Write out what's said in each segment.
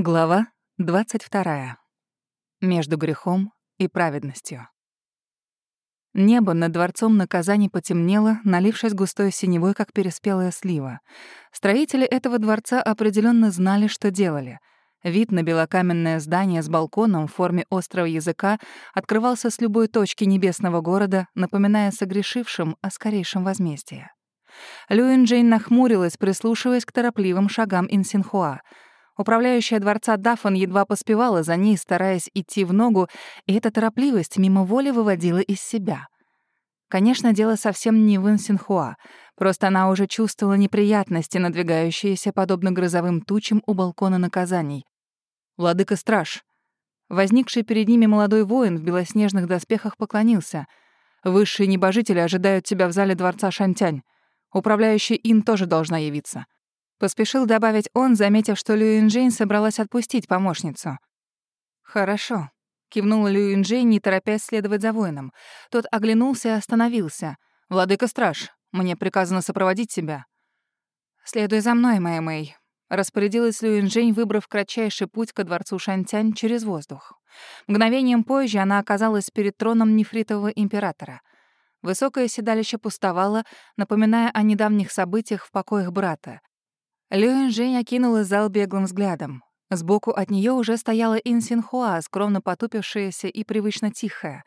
Глава 22. Между грехом и праведностью. Небо над дворцом наказаний потемнело, налившись густой синевой, как переспелая слива. Строители этого дворца определенно знали, что делали. Вид на белокаменное здание с балконом в форме острого языка открывался с любой точки небесного города, напоминая согрешившим о скорейшем возмездии. Люин Джейн нахмурилась, прислушиваясь к торопливым шагам Инсинхуа — Управляющая дворца Даффан едва поспевала за ней, стараясь идти в ногу, и эта торопливость мимо воли выводила из себя. Конечно, дело совсем не в Инсинхуа, просто она уже чувствовала неприятности, надвигающиеся подобно грозовым тучам у балкона наказаний. «Владыка-страж!» Возникший перед ними молодой воин в белоснежных доспехах поклонился. «Высшие небожители ожидают тебя в зале дворца Шантянь. Управляющая Ин тоже должна явиться». Поспешил добавить он, заметив, что Люинджейн собралась отпустить помощницу. «Хорошо», — кивнул Люинджейн, не торопясь следовать за воином. Тот оглянулся и остановился. «Владыка-страж, мне приказано сопроводить тебя». «Следуй за мной, моя Мэй», — распорядилась Люинджейн, выбрав кратчайший путь ко дворцу Шантянь через воздух. Мгновением позже она оказалась перед троном нефритового императора. Высокое седалище пустовало, напоминая о недавних событиях в покоях брата. Люэн Жень окинула зал беглым взглядом. Сбоку от нее уже стояла Инсинхуа, скромно потупившаяся и привычно тихая.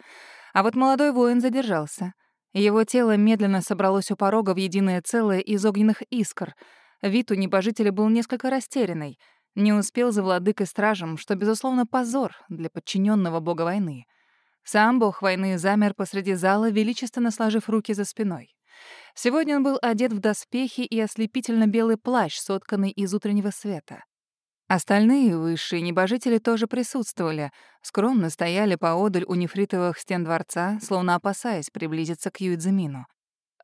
А вот молодой воин задержался. Его тело медленно собралось у порога в единое целое из огненных искр. Вид у небожителя был несколько растерянный. Не успел за владыкой стражем, что, безусловно, позор для подчиненного бога войны. Сам бог войны замер посреди зала, величественно сложив руки за спиной. Сегодня он был одет в доспехи и ослепительно белый плащ, сотканный из утреннего света. Остальные высшие небожители тоже присутствовали, скромно стояли поодаль у нефритовых стен дворца, словно опасаясь приблизиться к Юидзимину.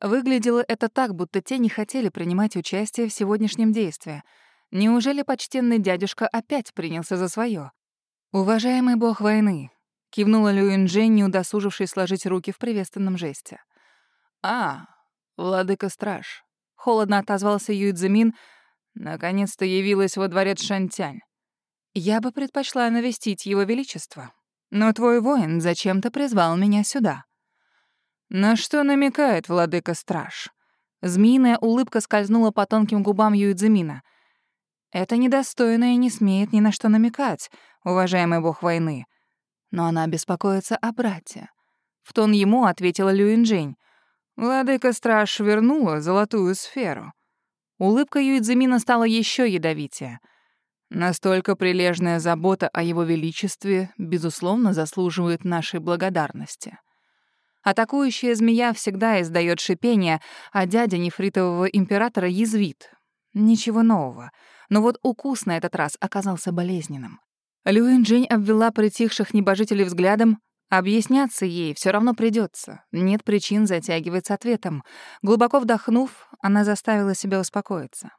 Выглядело это так, будто те не хотели принимать участие в сегодняшнем действии. Неужели почтенный дядюшка опять принялся за свое? «Уважаемый бог войны», — кивнула Люинджен, не удосужившись сложить руки в приветственном жесте. «А, «Владыка-страж», — холодно отозвался Юйцзимин, наконец-то явилась во дворец Шантянь. «Я бы предпочла навестить его величество, но твой воин зачем-то призвал меня сюда». «На что намекает владыка-страж?» Змеиная улыбка скользнула по тонким губам Юйцзимина. «Это недостойное не смеет ни на что намекать, уважаемый бог войны. Но она беспокоится о брате». В тон ему ответила Люинджень. Владыка-страж вернула золотую сферу. Улыбка Юидзимина стала еще ядовитее. Настолько прилежная забота о его величестве, безусловно, заслуживает нашей благодарности. Атакующая змея всегда издает шипение, а дядя нефритового императора язвит. Ничего нового. Но вот укус на этот раз оказался болезненным. Люин Джень обвела притихших небожителей взглядом, Объясняться ей все равно придется. Нет причин затягивать с ответом. Глубоко вдохнув, она заставила себя успокоиться.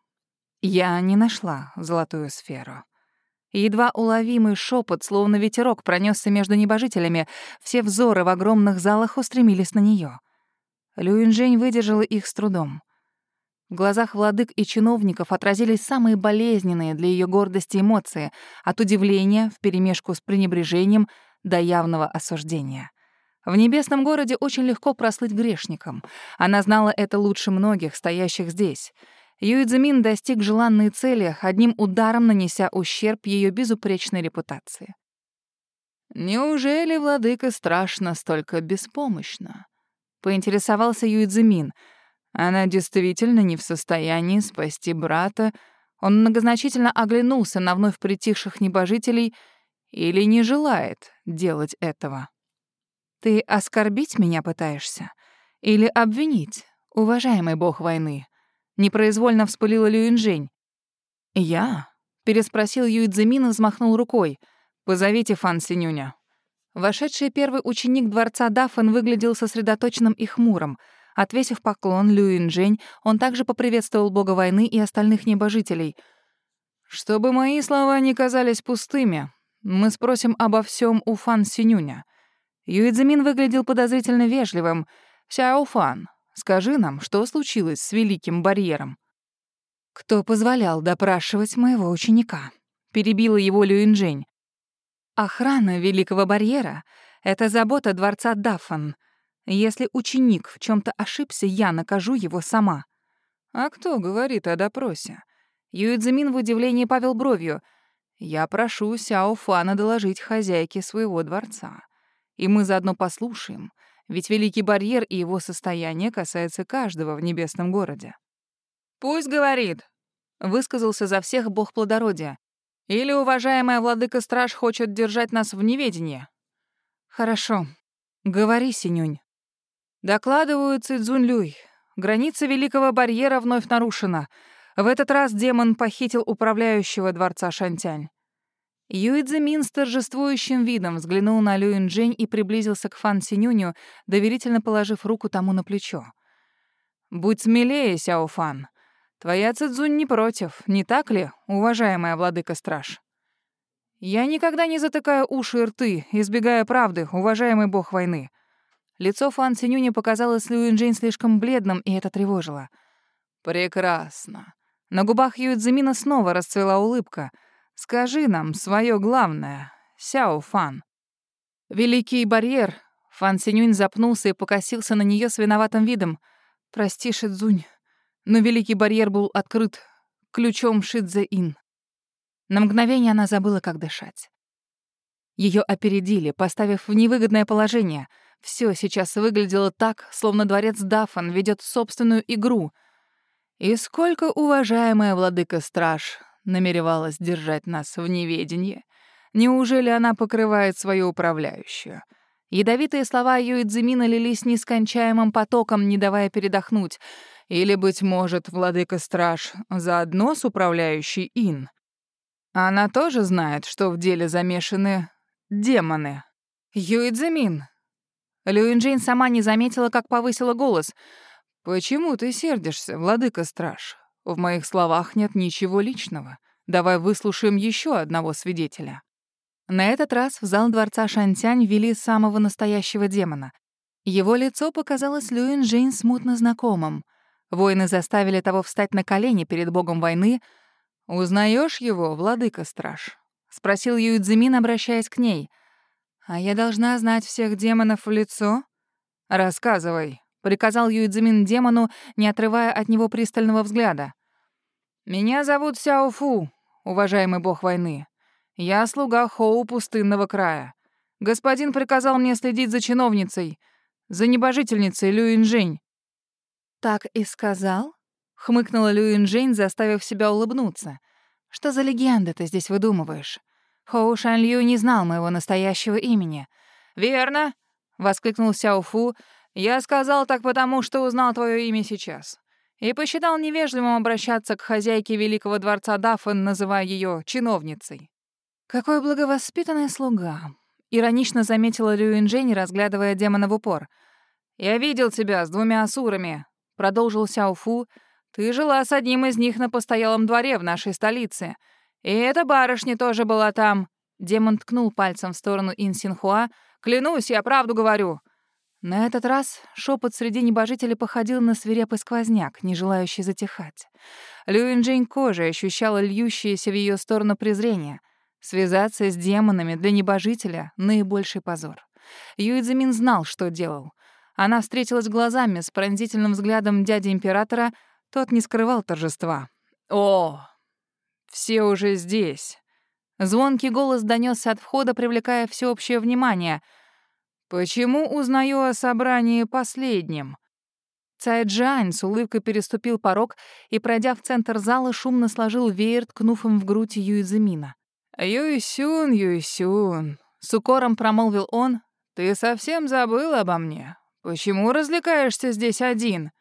Я не нашла золотую сферу. Едва уловимый шепот, словно ветерок, пронесся между небожителями. Все взоры в огромных залах устремились на нее. Люинжень выдержала их с трудом. В глазах владык и чиновников отразились самые болезненные для ее гордости эмоции, от удивления вперемешку с пренебрежением — до явного осуждения. В небесном городе очень легко прослыть грешником. Она знала это лучше многих, стоящих здесь. Юидзимин достиг желанной цели, одним ударом нанеся ущерб ее безупречной репутации. «Неужели владыка страшно столько беспомощна?» — поинтересовался Юидзимин. «Она действительно не в состоянии спасти брата». Он многозначительно оглянулся на вновь притихших небожителей — или не желает делать этого. Ты оскорбить меня пытаешься? Или обвинить, уважаемый бог войны? Непроизвольно вспылила Люинжень. Я? Переспросил Юидзимин и взмахнул рукой. Позовите Фан Синюня. Вошедший первый ученик дворца Дафан выглядел сосредоточенным и хмурым. Отвесив поклон Люинжень, он также поприветствовал бога войны и остальных небожителей. «Чтобы мои слова не казались пустыми, мы спросим обо всем у Фан Синюня. Юидзимин выглядел подозрительно вежливым. Сяо Фан, скажи нам, что случилось с Великим Барьером?» «Кто позволял допрашивать моего ученика?» — перебила его Люинжень. «Охрана Великого Барьера — это забота дворца Даффан. Если ученик в чем то ошибся, я накажу его сама». «А кто говорит о допросе?» Юидзимин в удивлении павел бровью. «Я прошу Сяо Фана доложить хозяйке своего дворца. И мы заодно послушаем, ведь Великий Барьер и его состояние касается каждого в небесном городе». «Пусть говорит», — высказался за всех бог плодородия. «Или уважаемая владыка-страж хочет держать нас в неведении?» «Хорошо. Говори, Синюнь». Докладываю Цидзунь Люй. Граница Великого Барьера вновь нарушена. В этот раз демон похитил управляющего дворца Шантянь. Юидзимин с торжествующим видом взглянул на Люинджень и приблизился к Фан Синюню, доверительно положив руку тому на плечо. «Будь смелее, Сяо Фан. Твоя Цидзунь не против, не так ли, уважаемая владыка-страж?» «Я никогда не затыкаю уши и рты, избегая правды, уважаемый бог войны. Лицо Фан Цинюня показалось Люинджин слишком бледным, и это тревожило. «Прекрасно». На губах Юидзимина снова расцвела улыбка. «Скажи нам свое главное, Сяо Фан». «Великий барьер». Фан Цинюнь запнулся и покосился на нее с виноватым видом. «Прости, Шидзунь, но Великий барьер был открыт ключом Шидзе-Ин». На мгновение она забыла, как дышать. Ее опередили, поставив в невыгодное положение — все сейчас выглядело так, словно дворец Дафан ведет собственную игру. И сколько уважаемая владыка-страж намеревалась держать нас в неведении. Неужели она покрывает свою управляющую? Ядовитые слова Юидзимина лились нескончаемым потоком, не давая передохнуть. Или, быть может, владыка-страж заодно с управляющей Ин? Она тоже знает, что в деле замешаны демоны. Юидзимин, Люинджейн сама не заметила, как повысила голос. «Почему ты сердишься, владыка-страж? В моих словах нет ничего личного. Давай выслушаем еще одного свидетеля». На этот раз в зал дворца Шантянь ввели самого настоящего демона. Его лицо показалось Люинджейн смутно знакомым. Воины заставили того встать на колени перед богом войны. «Узнаешь его, владыка-страж?» — спросил Юидзимин, обращаясь к ней. «А я должна знать всех демонов в лицо?» «Рассказывай», — приказал Юидзимин демону, не отрывая от него пристального взгляда. «Меня зовут Сяо Фу, уважаемый бог войны. Я слуга Хоу пустынного края. Господин приказал мне следить за чиновницей, за небожительницей Люинжень». «Так и сказал?» — хмыкнула Люинжень, заставив себя улыбнуться. «Что за легенды ты здесь выдумываешь? Хоу Шанлю не знал моего настоящего имени. «Верно», — воскликнул Сяо Фу. «Я сказал так потому, что узнал твое имя сейчас. И посчитал невежливым обращаться к хозяйке Великого дворца Даффен, называя ее чиновницей». «Какой благовоспитанный слуга», — иронично заметила Рюинжень, разглядывая демона в упор. «Я видел тебя с двумя асурами», — продолжил Сяо Фу. «Ты жила с одним из них на постоялом дворе в нашей столице». «И эта барышня тоже была там». Демон ткнул пальцем в сторону Инсинхуа. «Клянусь, я правду говорю». На этот раз шепот среди небожителей походил на свирепый сквозняк, не желающий затихать. Люинджень кожей ощущала льющееся в ее сторону презрение. Связаться с демонами для небожителя — наибольший позор. Юидзимин знал, что делал. Она встретилась глазами с пронзительным взглядом дяди императора, тот не скрывал торжества. «О, все уже здесь. Звонкий голос донесся от входа, привлекая всеобщее внимание. Почему узнаю о собрании последним? Цай Джань с улыбкой переступил порог и, пройдя в центр зала, шумно сложил веер, ткнув им в грудь Юиземина. «Юйсюн, Юйсюн», — с укором промолвил он, — «ты совсем забыл обо мне. Почему развлекаешься здесь один?»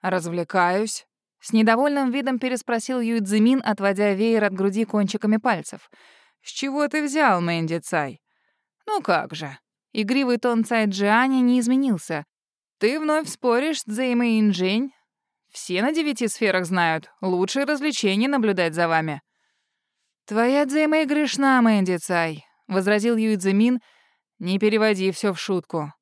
«Развлекаюсь», с недовольным видом переспросил Юйцзимин, отводя веер от груди кончиками пальцев. «С чего ты взял, Мэнди Цай?» «Ну как же». Игривый тон Цай Джиани не изменился. «Ты вновь споришь с Цзэймэ Инжень? Все на девяти сферах знают. Лучшее развлечение наблюдать за вами». «Твоя Цзэймэ грешна, Мэнди Цай», — возразил Юйцзимин. «Не переводи все в шутку».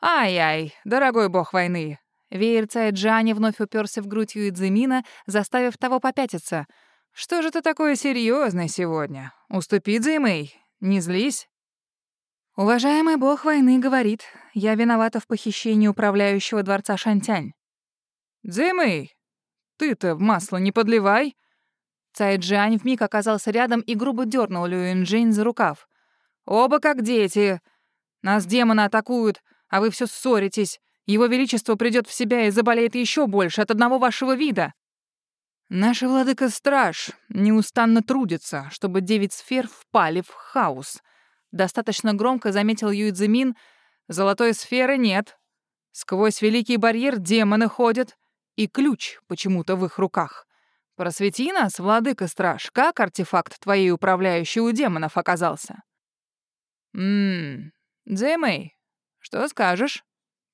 «Ай-ай, дорогой бог войны, Веер Цай Джани вновь уперся в грудь Юидзимина, заставив того попятиться. Что же ты такой серьезный сегодня? Уступи, Дзимэй, не злись. Уважаемый бог войны говорит, я виновата в похищении управляющего дворца Шантянь. Дзимэй, ты-то в масло не подливай. Цай Джань вмиг оказался рядом и грубо дернул Лю Инжэнь за рукав. Оба как дети. Нас демоны атакуют, а вы все ссоритесь. Его Величество придет в себя и заболеет еще больше от одного вашего вида. Наша владыка-страж неустанно трудится, чтобы девять сфер впали в хаос. Достаточно громко заметил Юйцзимин. Золотой сферы нет. Сквозь великий барьер демоны ходят, и ключ почему-то в их руках. Просвети нас, владыка-страж, как артефакт твоей управляющей у демонов оказался? Ммм, Дзэмэй, что скажешь?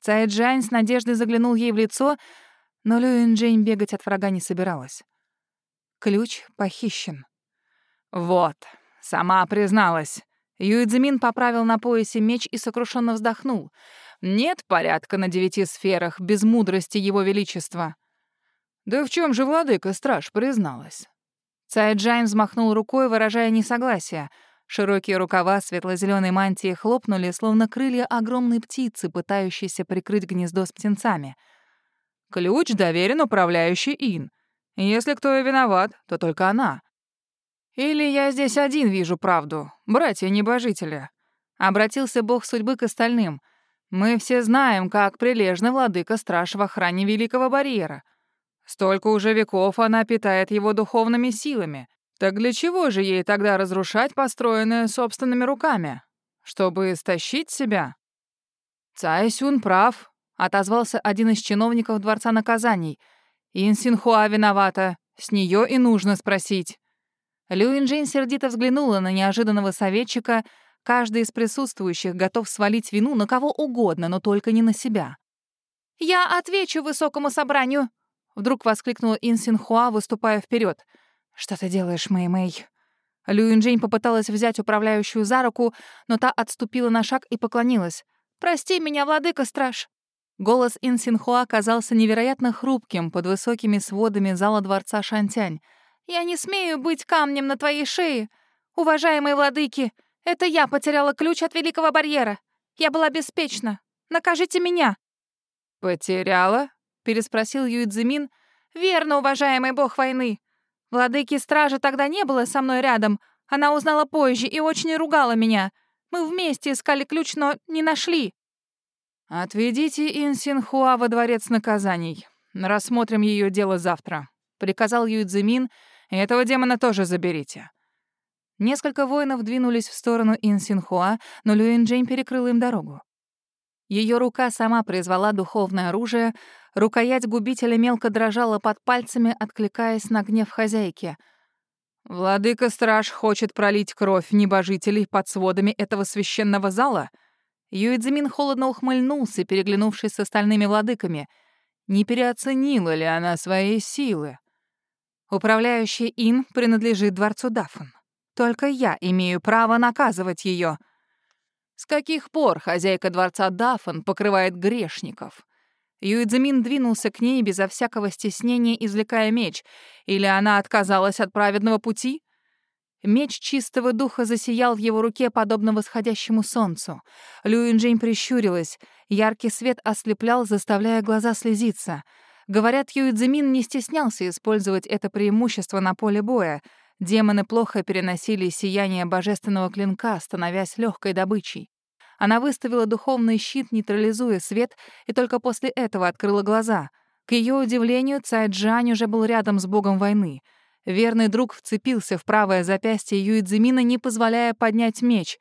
Цай Джань с надеждой заглянул ей в лицо, но Люин Джейн бегать от врага не собиралась. Ключ похищен. Вот, сама призналась. Юидзимин поправил на поясе меч и сокрушенно вздохнул. Нет порядка на девяти сферах без мудрости его величества. Да в чем же владыка страж призналась? Цай Джайн взмахнул рукой, выражая несогласие — Широкие рукава светло-зеленой мантии хлопнули, словно крылья огромной птицы, пытающейся прикрыть гнездо с птенцами. «Ключ доверен управляющей Ин. Если кто и виноват, то только она. Или я здесь один вижу правду, братья-небожители?» Обратился бог судьбы к остальным. «Мы все знаем, как прилежно владыка-страж в охране Великого Барьера. Столько уже веков она питает его духовными силами. Так для чего же ей тогда разрушать построенное собственными руками? Чтобы истощить себя? Цайсюн прав, отозвался один из чиновников Дворца наказаний. Инсинхуа виновата, с нее и нужно спросить. Лю Инджин сердито взглянула на неожиданного советчика. Каждый из присутствующих готов свалить вину на кого угодно, но только не на себя. «Я отвечу высокому собранию!» Вдруг воскликнула Инсинхуа, выступая вперед. «Что ты делаешь, Мэй-Мэй?» Люинджень попыталась взять управляющую за руку, но та отступила на шаг и поклонилась. «Прости меня, владыка-страж!» Голос Инсинхуа казался невероятно хрупким под высокими сводами зала дворца Шантянь. «Я не смею быть камнем на твоей шее! Уважаемые владыки, это я потеряла ключ от Великого Барьера! Я была беспечна! Накажите меня!» «Потеряла?» — переспросил Юидзимин. «Верно, уважаемый бог войны! Владыки стражи тогда не было со мной рядом. Она узнала позже и очень ругала меня. Мы вместе искали ключ, но не нашли. «Отведите Инсинхуа во дворец наказаний. Рассмотрим ее дело завтра», — приказал Юйцзимин. «Этого демона тоже заберите». Несколько воинов двинулись в сторону Инсинхуа, но Люинджень перекрыл им дорогу. Ее рука сама призвала духовное оружие, рукоять губителя мелко дрожала под пальцами, откликаясь на гнев хозяйки. «Владыка-страж хочет пролить кровь небожителей под сводами этого священного зала?» Юидзимин холодно ухмыльнулся, переглянувшись с остальными владыками. Не переоценила ли она свои силы? Управляющий Ин принадлежит дворцу Дафн. Только я имею право наказывать ее. С каких пор хозяйка дворца Дафан покрывает грешников? Юидзамин двинулся к ней безо всякого стеснения, извлекая меч. Или она отказалась от праведного пути? Меч чистого духа засиял в его руке, подобно восходящему солнцу. Люинджейн прищурилась. Яркий свет ослеплял, заставляя глаза слезиться. Говорят, Юидзамин не стеснялся использовать это преимущество на поле боя — Демоны плохо переносили сияние божественного клинка, становясь легкой добычей. Она выставила духовный щит, нейтрализуя свет, и только после этого открыла глаза. К ее удивлению, Цай Джань уже был рядом с богом войны. Верный друг вцепился в правое запястье Юидзимина, не позволяя поднять меч.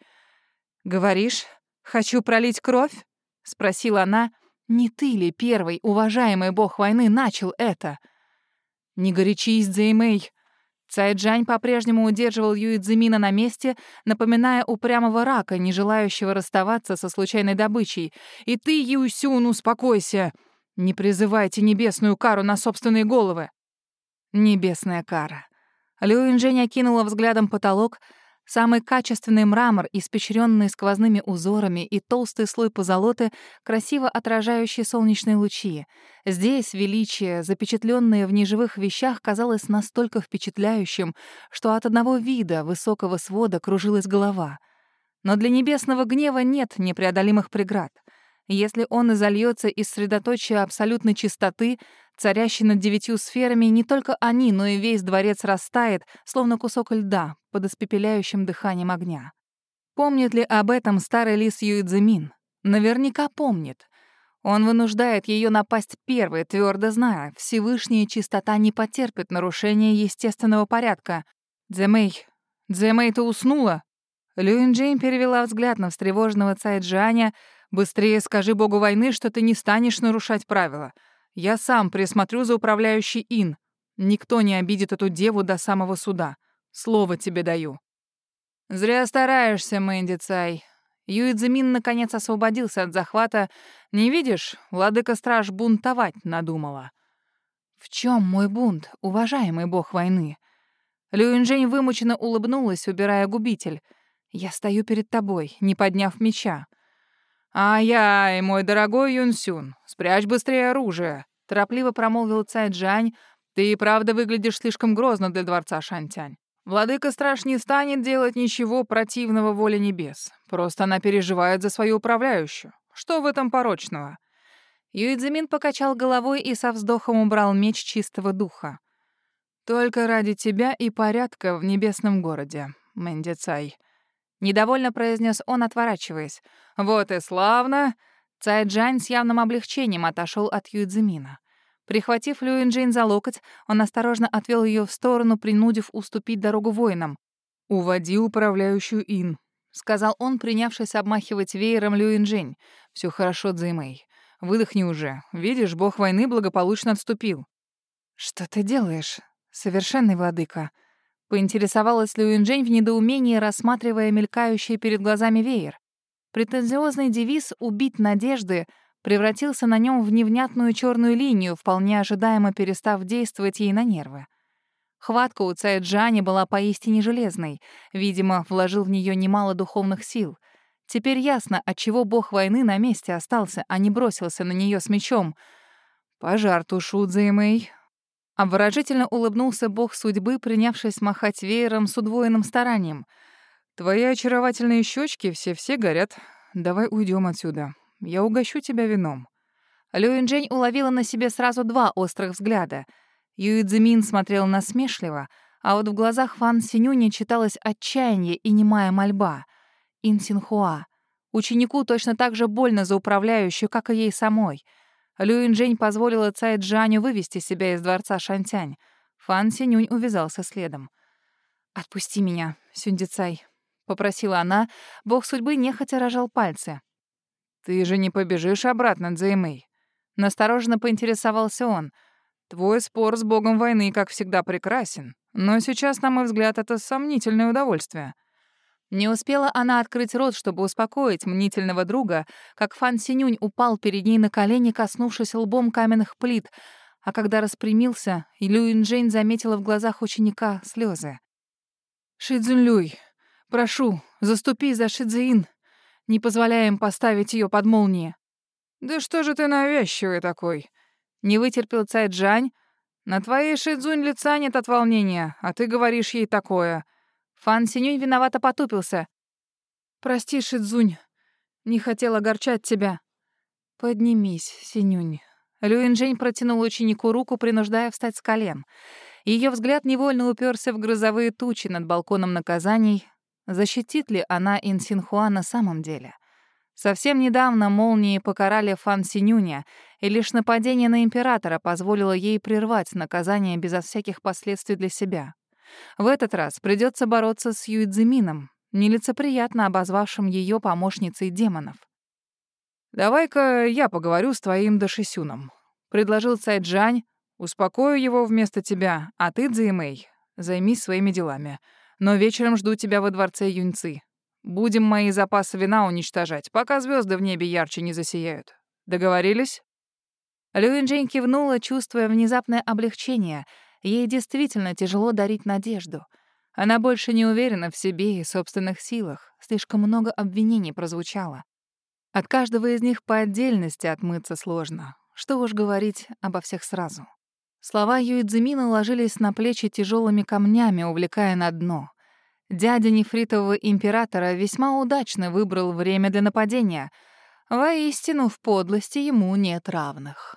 «Говоришь, хочу пролить кровь?» — спросила она. «Не ты ли первый, уважаемый бог войны, начал это?» «Не горячись, Дзэймэй», Цайджань по-прежнему удерживал Юидзимина на месте, напоминая упрямого рака, не желающего расставаться со случайной добычей. «И ты, Юсюн, успокойся! Не призывайте небесную кару на собственные головы!» Небесная кара. Люинжень окинула взглядом потолок. Самый качественный мрамор, испещренный сквозными узорами и толстый слой позолоты, красиво отражающий солнечные лучи. Здесь величие, запечатленное в неживых вещах, казалось настолько впечатляющим, что от одного вида высокого свода кружилась голова. Но для небесного гнева нет непреодолимых преград — если он изольется из средоточия абсолютной чистоты, царящей над девятью сферами, не только они, но и весь дворец растает, словно кусок льда под испепеляющим дыханием огня. Помнит ли об этом старый лис Юидзимин? Наверняка помнит. Он вынуждает ее напасть первой, твердо зная, Всевышняя чистота не потерпит нарушения естественного порядка. «Дзэмэй, Дзэмэй, ты уснула?» Люин Джейн перевела взгляд на встревоженного Цайджаня, Быстрее скажи богу войны, что ты не станешь нарушать правила. Я сам присмотрю за управляющий Ин. Никто не обидит эту деву до самого суда. Слово тебе даю». «Зря стараешься, Мэнди Цай». Юидзимин наконец освободился от захвата. «Не видишь, владыка-страж бунтовать надумала». «В чем мой бунт, уважаемый бог войны?» Люинжень вымученно улыбнулась, убирая губитель. «Я стою перед тобой, не подняв меча. «Ай-яй, мой дорогой Юнсюн, спрячь быстрее оружие», — торопливо промолвил Цай Джань. «Ты и правда выглядишь слишком грозно для дворца Шантянь. Владыка страж не станет делать ничего противного воле небес. Просто она переживает за свою управляющую. Что в этом порочного?» Юидзимин покачал головой и со вздохом убрал меч чистого духа. «Только ради тебя и порядка в небесном городе, Мэнди Цай», Недовольно произнес он, отворачиваясь. «Вот и славно!» Цай Джань с явным облегчением отошел от Юйцзимина. Прихватив Люинджин за локоть, он осторожно отвел ее в сторону, принудив уступить дорогу воинам. «Уводи управляющую Ин», — сказал он, принявшись обмахивать веером Люинджин. Все хорошо, Цзэймэй. Выдохни уже. Видишь, бог войны благополучно отступил». «Что ты делаешь, совершенный владыка?» Поинтересовалась Люинжень в недоумении, рассматривая мелькающий перед глазами веер. Претензиозный девиз «убить надежды» превратился на нем в невнятную черную линию, вполне ожидаемо перестав действовать ей на нервы. Хватка у Цая Джани была поистине железной. Видимо, вложил в нее немало духовных сил. Теперь ясно, отчего бог войны на месте остался, а не бросился на нее с мечом. «Пожар тушут, Зэймэй», Обворожительно улыбнулся бог судьбы, принявшись махать веером с удвоенным старанием. «Твои очаровательные щечки все-все горят. Давай уйдем отсюда. Я угощу тебя вином». Люинджень уловила на себе сразу два острых взгляда. Юидзимин смотрел насмешливо, а вот в глазах Фан Синюни читалось отчаяние и немая мольба. Инсинхуа. Ученику точно так же больно за управляющую, как и ей самой — Люинжень позволила Цай Джаню вывести себя из дворца Шантянь. Фан Синюнь увязался следом. «Отпусти меня, Сюнди Цай», — попросила она. Бог судьбы нехотя рожал пальцы. «Ты же не побежишь обратно, Цзэймэй?» Настороженно поинтересовался он. «Твой спор с богом войны, как всегда, прекрасен. Но сейчас, на мой взгляд, это сомнительное удовольствие». Не успела она открыть рот, чтобы успокоить мнительного друга, как Фан Синюнь упал перед ней на колени, коснувшись лбом каменных плит, а когда распрямился, Люин Джейн заметила в глазах ученика слезы. «Шидзунлюй, прошу, заступи за Шидзиин. Не позволяем поставить ее под молнии». «Да что же ты навязчивый такой?» Не вытерпел Цай Джань. «На твоей Шидзунь лица нет от волнения, а ты говоришь ей такое». Фан Синюнь виновато потупился. «Прости, Шидзунь, не хотел огорчать тебя». «Поднимись, Синюнь». Люинжень протянул ученику руку, принуждая встать с колен. Ее взгляд невольно уперся в грозовые тучи над балконом наказаний. Защитит ли она Инсинхуа на самом деле? Совсем недавно молнии покарали Фан Синюня, и лишь нападение на императора позволило ей прервать наказание безо всяких последствий для себя. В этот раз придется бороться с Юидзимином, нелицеприятно обозвавшим ее помощницей демонов. «Давай-ка я поговорю с твоим Дашисюном», — предложил Цайджань. «Успокою его вместо тебя, а ты, Цзэймэй, займись своими делами. Но вечером жду тебя во дворце Юньцы. Будем мои запасы вина уничтожать, пока звезды в небе ярче не засияют. Договорились?» Люинджень кивнула, чувствуя внезапное облегчение — Ей действительно тяжело дарить надежду. Она больше не уверена в себе и собственных силах. Слишком много обвинений прозвучало. От каждого из них по отдельности отмыться сложно. Что уж говорить обо всех сразу. Слова Юидзимина ложились на плечи тяжелыми камнями, увлекая на дно. Дядя нефритового императора весьма удачно выбрал время для нападения. Воистину, в подлости ему нет равных.